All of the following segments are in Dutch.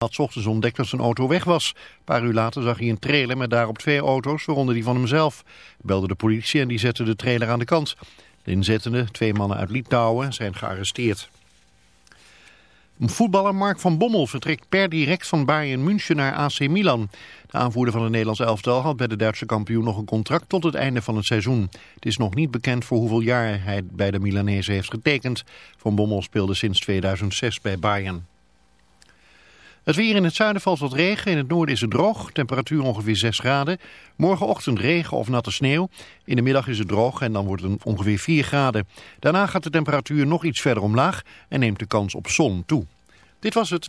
had ochtends ontdekt dat zijn auto weg was. Een paar uur later zag hij een trailer met daarop twee auto's, waaronder die van hemzelf. Belde de politie en die zette de trailer aan de kant. De inzettenden, twee mannen uit Litouwen, zijn gearresteerd. Voetballer Mark van Bommel vertrekt per direct van Bayern München naar AC Milan. De aanvoerder van het Nederlands elftal had bij de Duitse kampioen nog een contract tot het einde van het seizoen. Het is nog niet bekend voor hoeveel jaar hij bij de Milanese heeft getekend. Van Bommel speelde sinds 2006 bij Bayern. Het weer in het zuiden valt wat regen, in het noorden is het droog, temperatuur ongeveer 6 graden. Morgenochtend regen of natte sneeuw. In de middag is het droog en dan wordt het ongeveer 4 graden. Daarna gaat de temperatuur nog iets verder omlaag en neemt de kans op zon toe. Dit was het.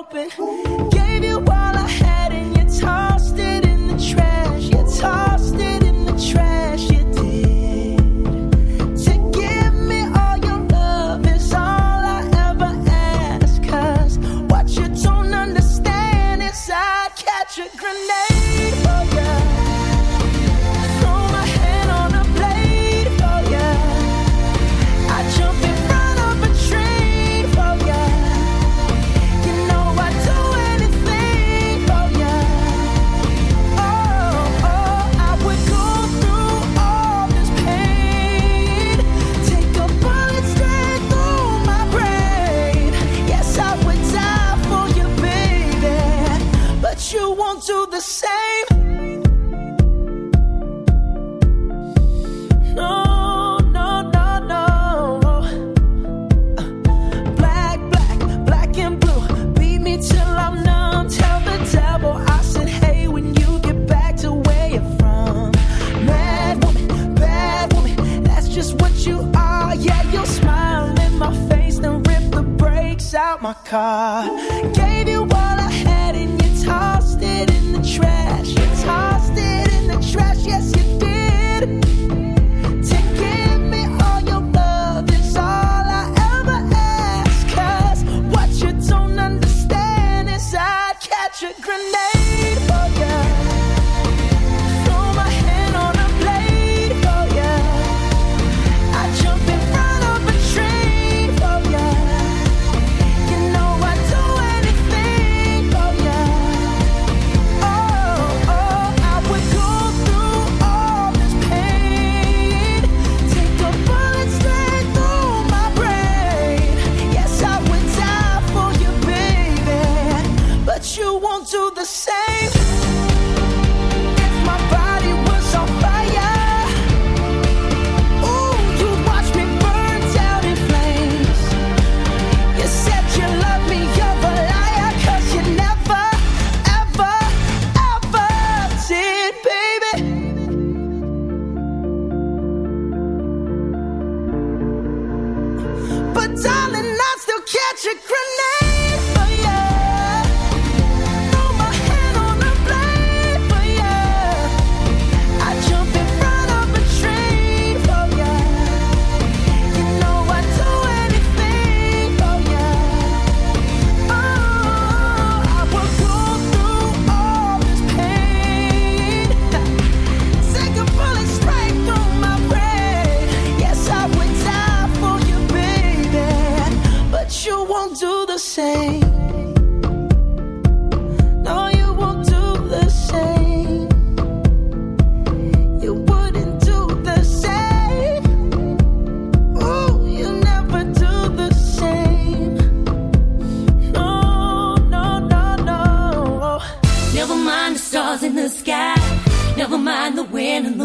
open?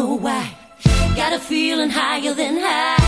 The why. Got a feeling higher than high.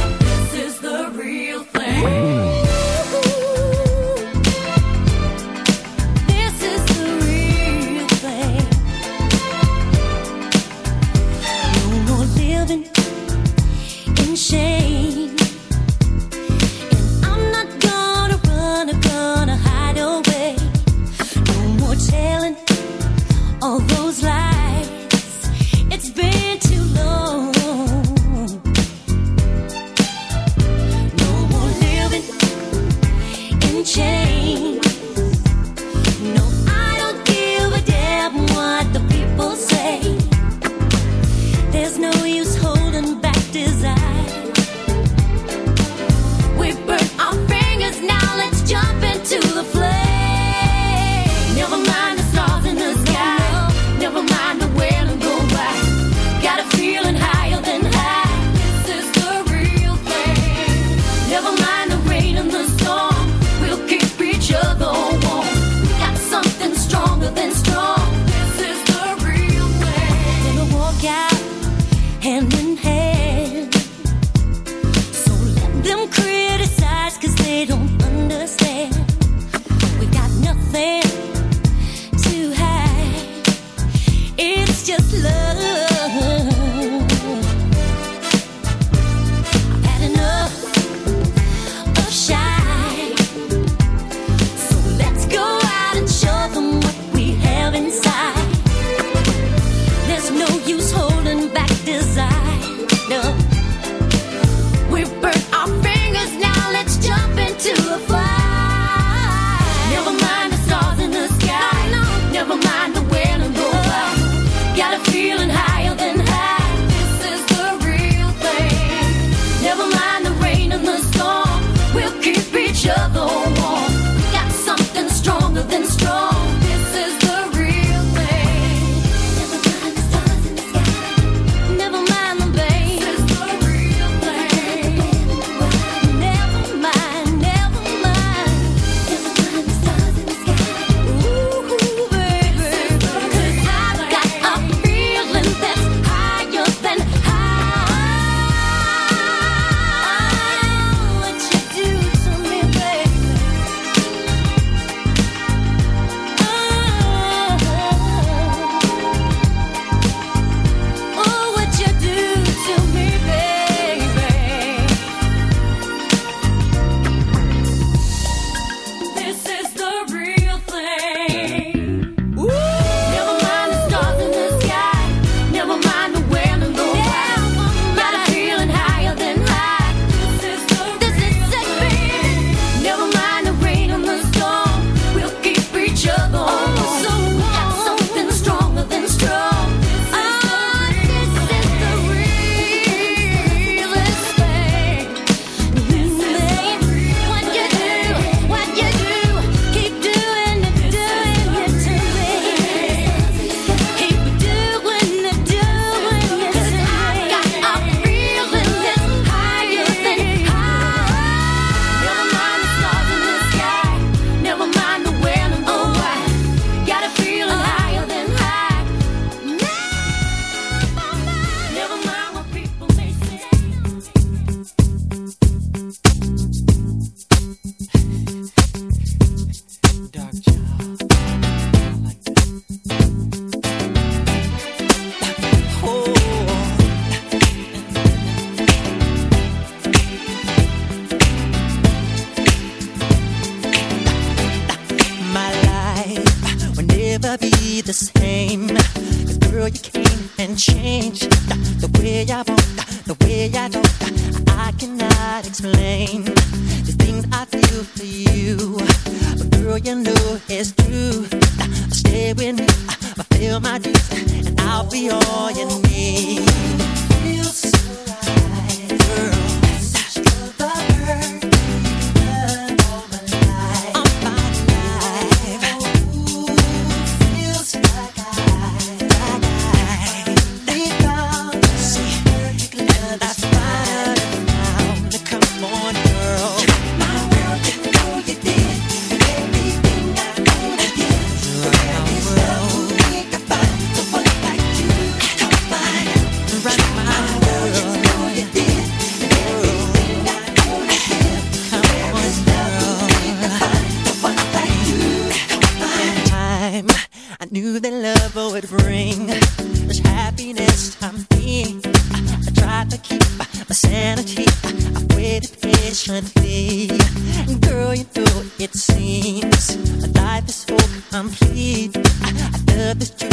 love is true.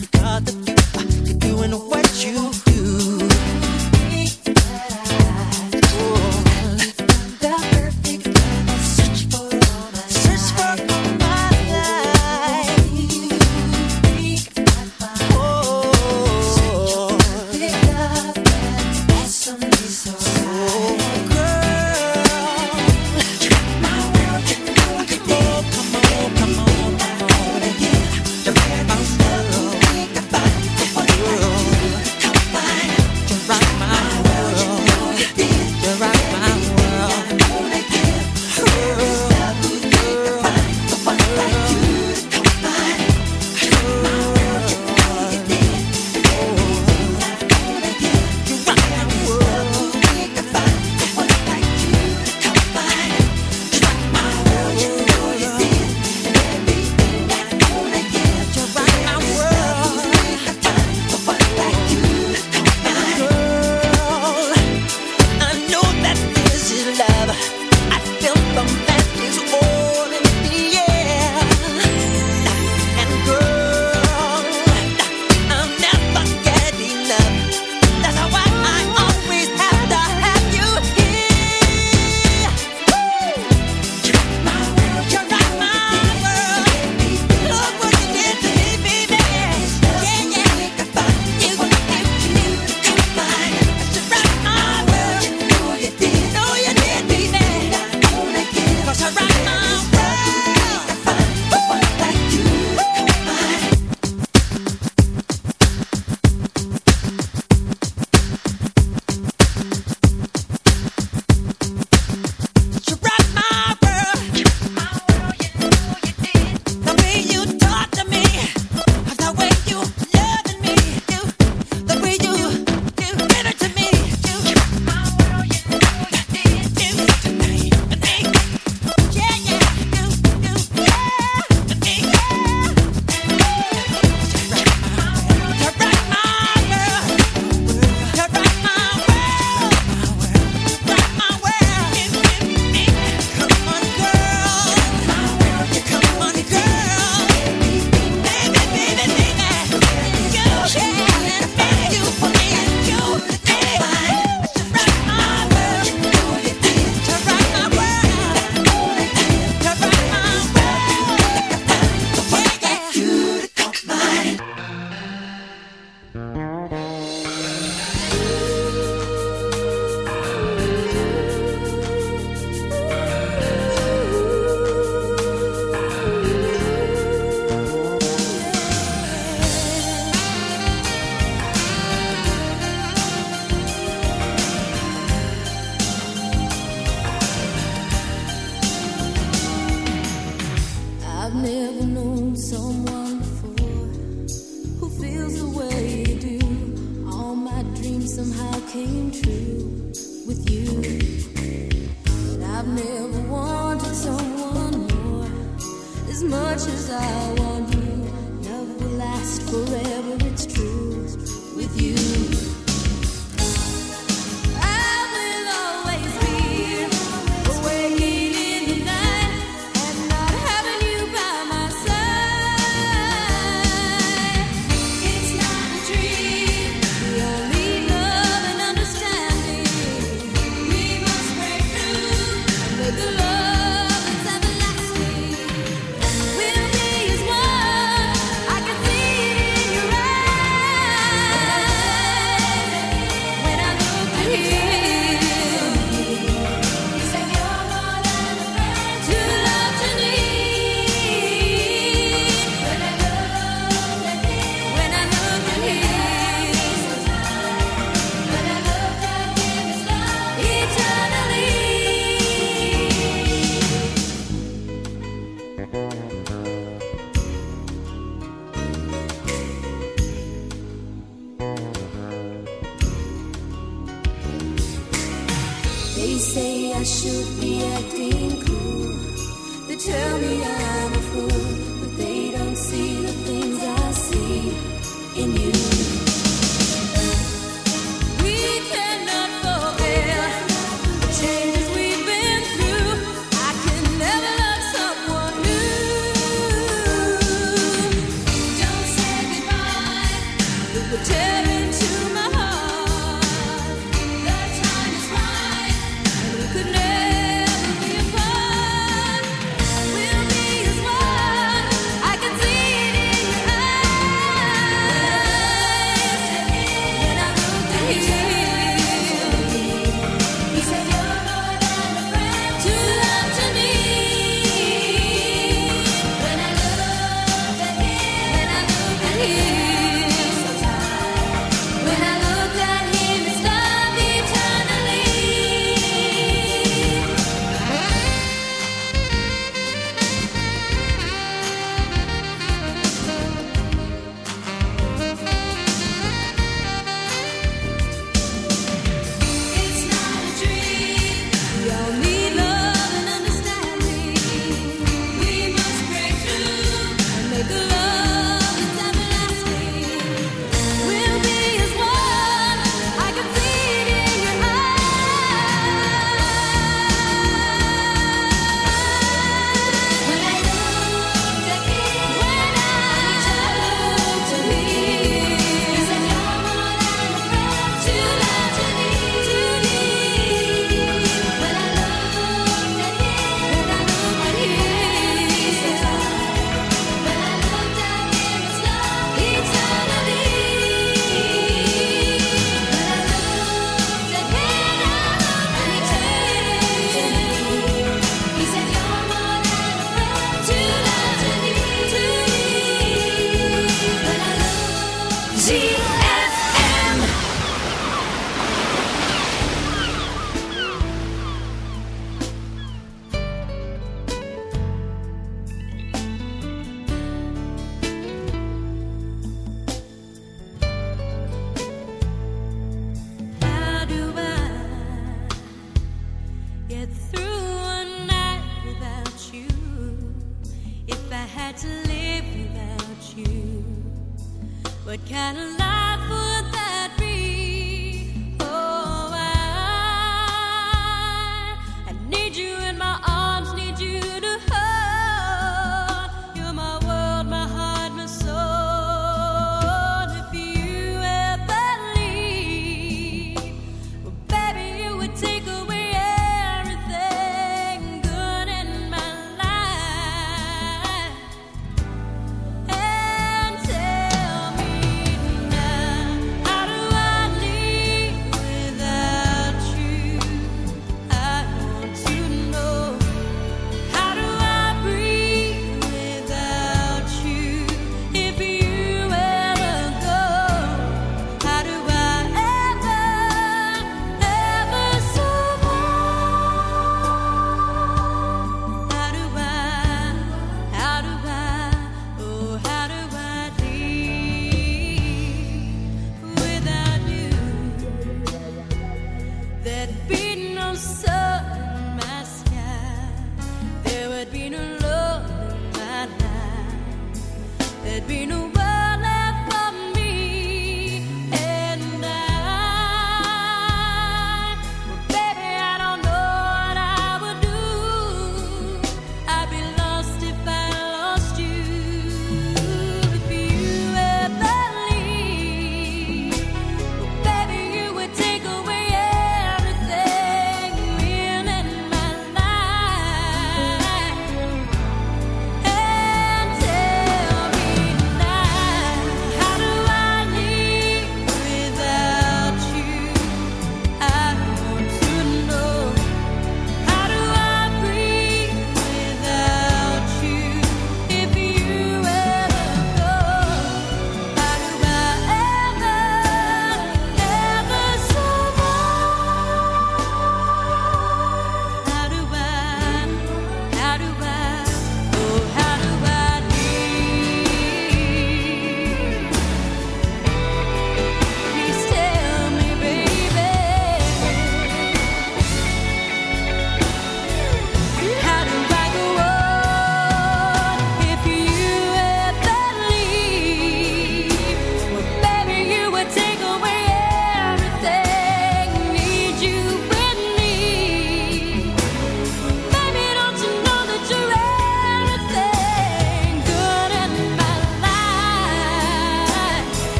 You got the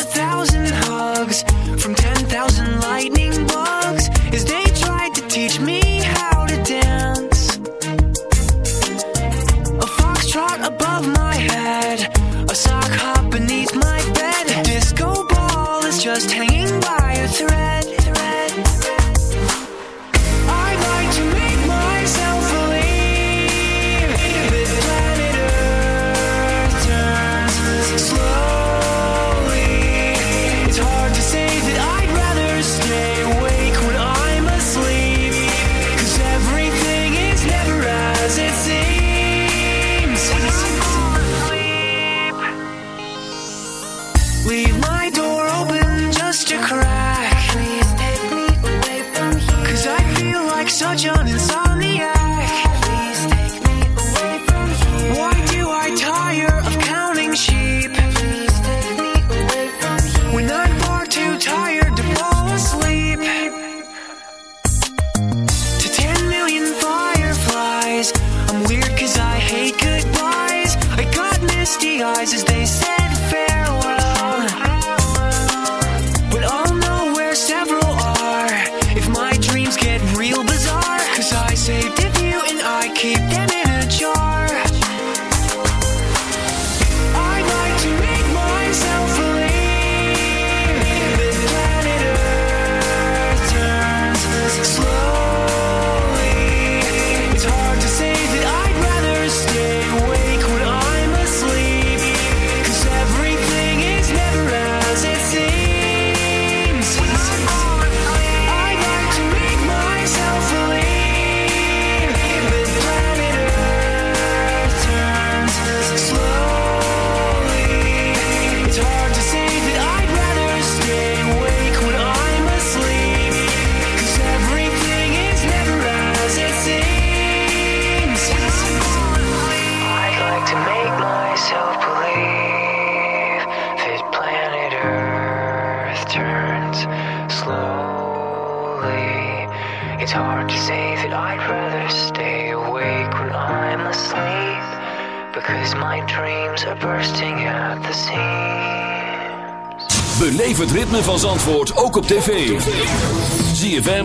a thousand hugs from ten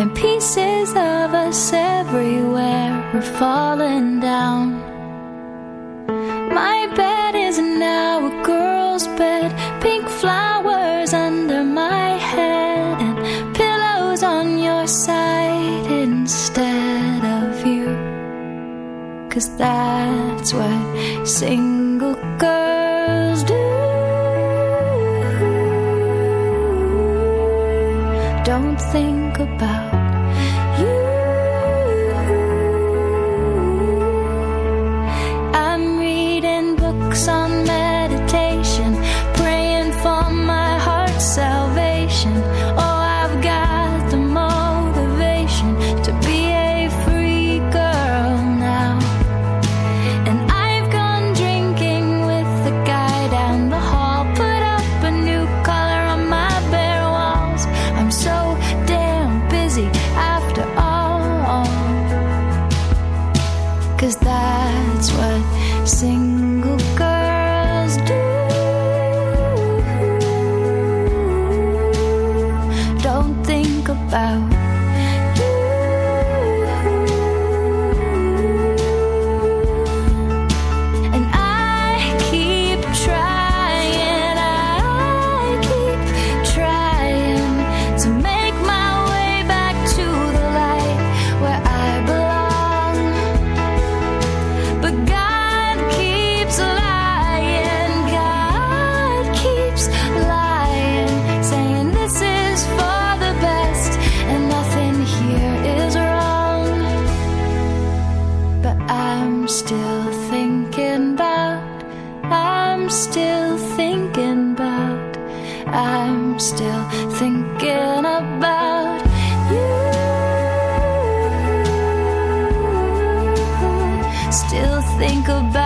and pieces of us everywhere were falling down. My bed is now a girl's bed, pink flowers under my head, and pillows on your side instead of you. Cause that's what sings. I'm still thinking about, I'm still thinking about, I'm still thinking about you. Still think about.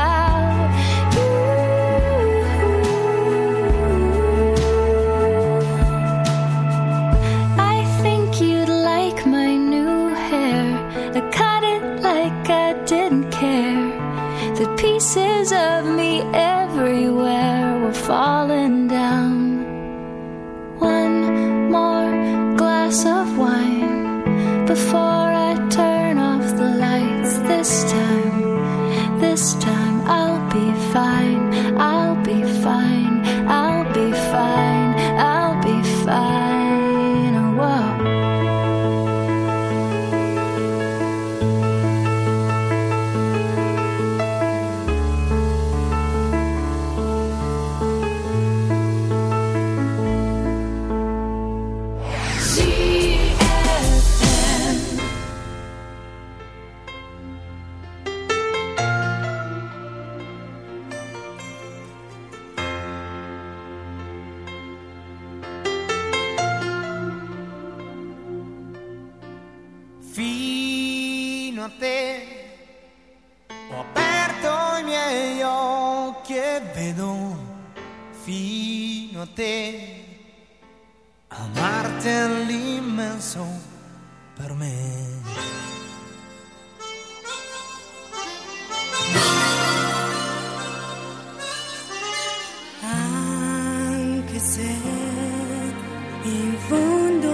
falling. vicino a te, amarti è l'immenso per me. Anche se in fondo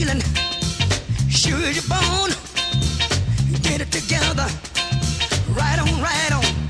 feeling. Sure as you're born, get it together. Right on, right on.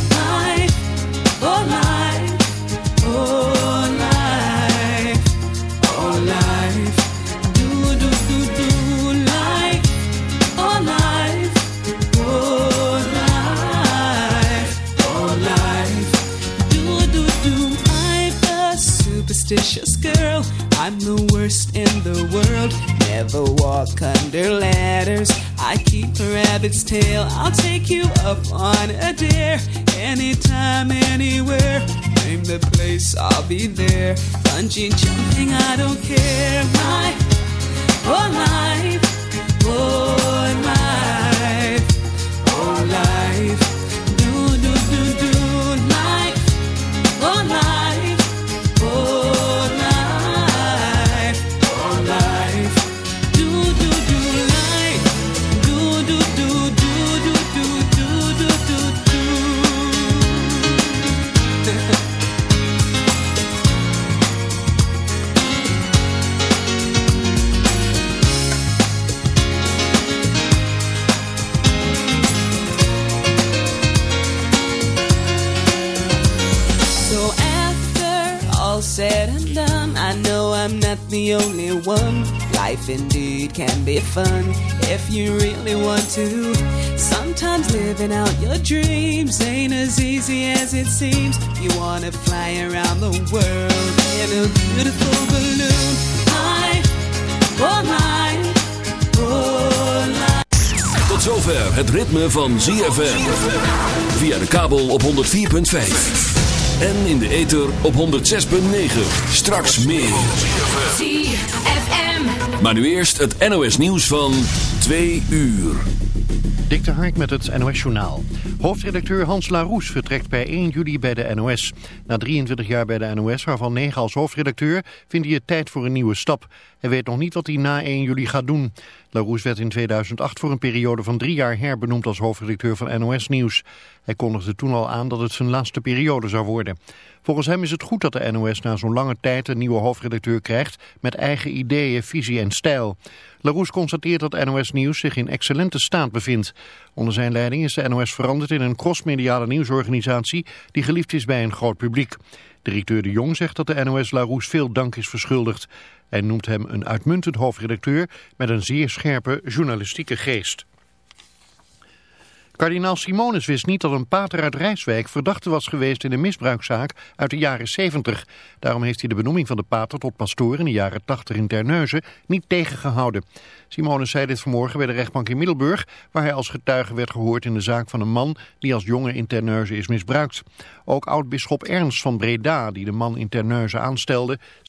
I'm not the only one. Life indeed can be fun if you really want to. Sometimes living out your dreams ain't as easy as it seems. You wanna fly around the world in a beautiful balloon. Life, oh life, oh. Tot zover het ritme van ZFM. Via de kabel op 104.5. En in de ether op 106.9. Straks meer. ZFM. Maar nu eerst het NOS nieuws van 2 uur. Dik de Hark met het NOS-journaal. Hoofdredacteur Hans Laroes vertrekt per 1 juli bij de NOS. Na 23 jaar bij de NOS, waarvan 9 als hoofdredacteur, vindt hij het tijd voor een nieuwe stap. Hij weet nog niet wat hij na 1 juli gaat doen. Laroes werd in 2008 voor een periode van drie jaar herbenoemd als hoofdredacteur van NOS Nieuws. Hij kondigde toen al aan dat het zijn laatste periode zou worden. Volgens hem is het goed dat de NOS na zo'n lange tijd een nieuwe hoofdredacteur krijgt met eigen ideeën, visie en stijl. Laroes constateert dat NOS Nieuws zich in excellente staat bevindt. Onder zijn leiding is de NOS veranderd in een crossmediale nieuwsorganisatie die geliefd is bij een groot publiek. Directeur De Jong zegt dat de NOS Laroes veel dank is verschuldigd. Hij noemt hem een uitmuntend hoofdredacteur met een zeer scherpe journalistieke geest. Kardinaal Simonis wist niet dat een pater uit Rijswijk verdachte was geweest in een misbruikzaak uit de jaren 70. Daarom heeft hij de benoeming van de pater tot pastoor in de jaren 80 in Terneuzen niet tegengehouden. Simonis zei dit vanmorgen bij de rechtbank in Middelburg, waar hij als getuige werd gehoord in de zaak van een man die als jongen in Terneuzen is misbruikt. Ook oud-bisschop Ernst van Breda, die de man in Terneuzen aanstelde,